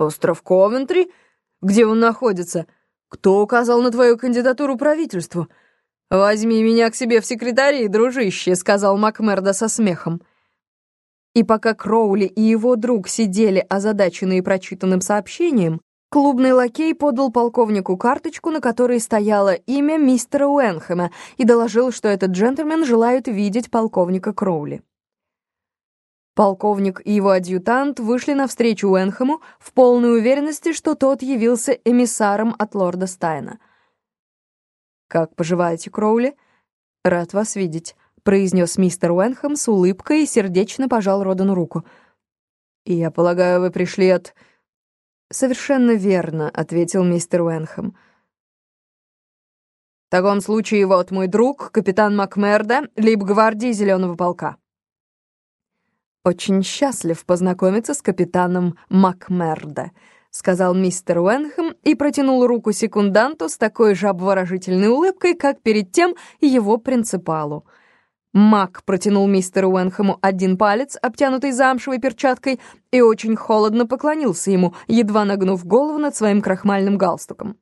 Остров Ковентри? Где он находится? Кто указал на твою кандидатуру правительству? Возьми меня к себе в секретари, дружище, сказал Макмерда со смехом. И пока Кроули и его друг сидели озадаченные прочитанным сообщением, клубный лакей подал полковнику карточку, на которой стояло имя мистера Уэнхэма, и доложил, что этот джентльмен желает видеть полковника Кроули. Полковник и его адъютант вышли навстречу Уэнхэму в полной уверенности, что тот явился эмиссаром от лорда Стайна. «Как поживаете, Кроули? Рад вас видеть», — произнес мистер Уэнхэм с улыбкой и сердечно пожал Родану руку. «Я полагаю, вы пришли от...» «Совершенно верно», — ответил мистер Уэнхэм. «В таком случае вот мой друг, капитан Макмерда, лейб-гвардии Зеленого полка». «Очень счастлив познакомиться с капитаном Макмерда», — сказал мистер Уэнхэм и протянул руку секунданту с такой же обворожительной улыбкой, как перед тем его принципалу. Мак протянул мистеру Уэнхэму один палец, обтянутый замшевой перчаткой, и очень холодно поклонился ему, едва нагнув голову над своим крахмальным галстуком.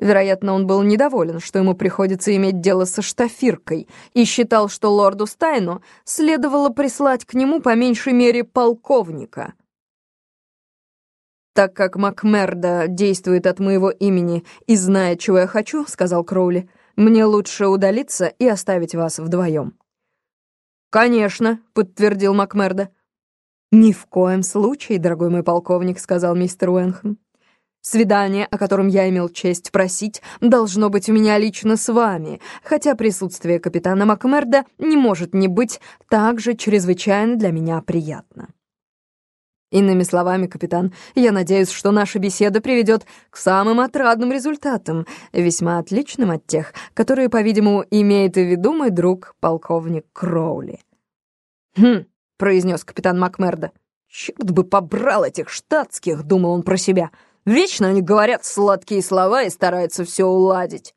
Вероятно, он был недоволен, что ему приходится иметь дело со штафиркой, и считал, что лорду Стайну следовало прислать к нему по меньшей мере полковника. «Так как Макмерда действует от моего имени и знает, чего я хочу», — сказал Кроули, — «мне лучше удалиться и оставить вас вдвоем». «Конечно», — подтвердил Макмерда. «Ни в коем случае, дорогой мой полковник», — сказал мистер Уэнхэм. «Свидание, о котором я имел честь просить, должно быть у меня лично с вами, хотя присутствие капитана Макмерда не может не быть так же чрезвычайно для меня приятно». Иными словами, капитан, я надеюсь, что наша беседа приведет к самым отрадным результатам, весьма отличным от тех, которые, по-видимому, имеет в виду мой друг, полковник Кроули. «Хм», — произнес капитан Макмерда. «Черт бы побрал этих штатских», — думал он про себя. «Вечно они говорят сладкие слова и стараются все уладить».